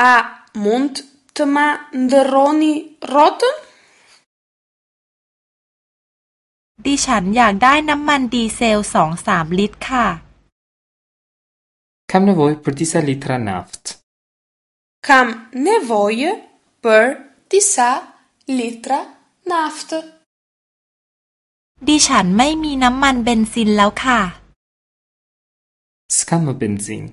A mund të ma ndërroni rrotën? Dishan jak dai namman diesel song sam lit ka. Kam nevojë për disa litra naftë. Kam nevojë për disa litra naftë. Dishan mai mi namman benzin lau ka. S'kam më benzinë.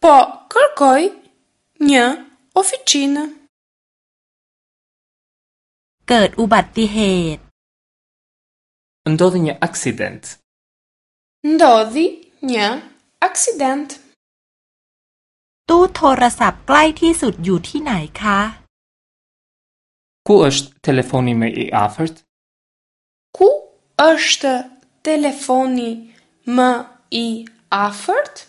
Po kërkoj një oficinë. Ket ubattihet. Ndodhi një aksident. Ndodhi një aksident. Tu thorasap klaj ti sut ju ti naj ka. Ku është telefoni më i afërt? Ku është telefoni më i afërt?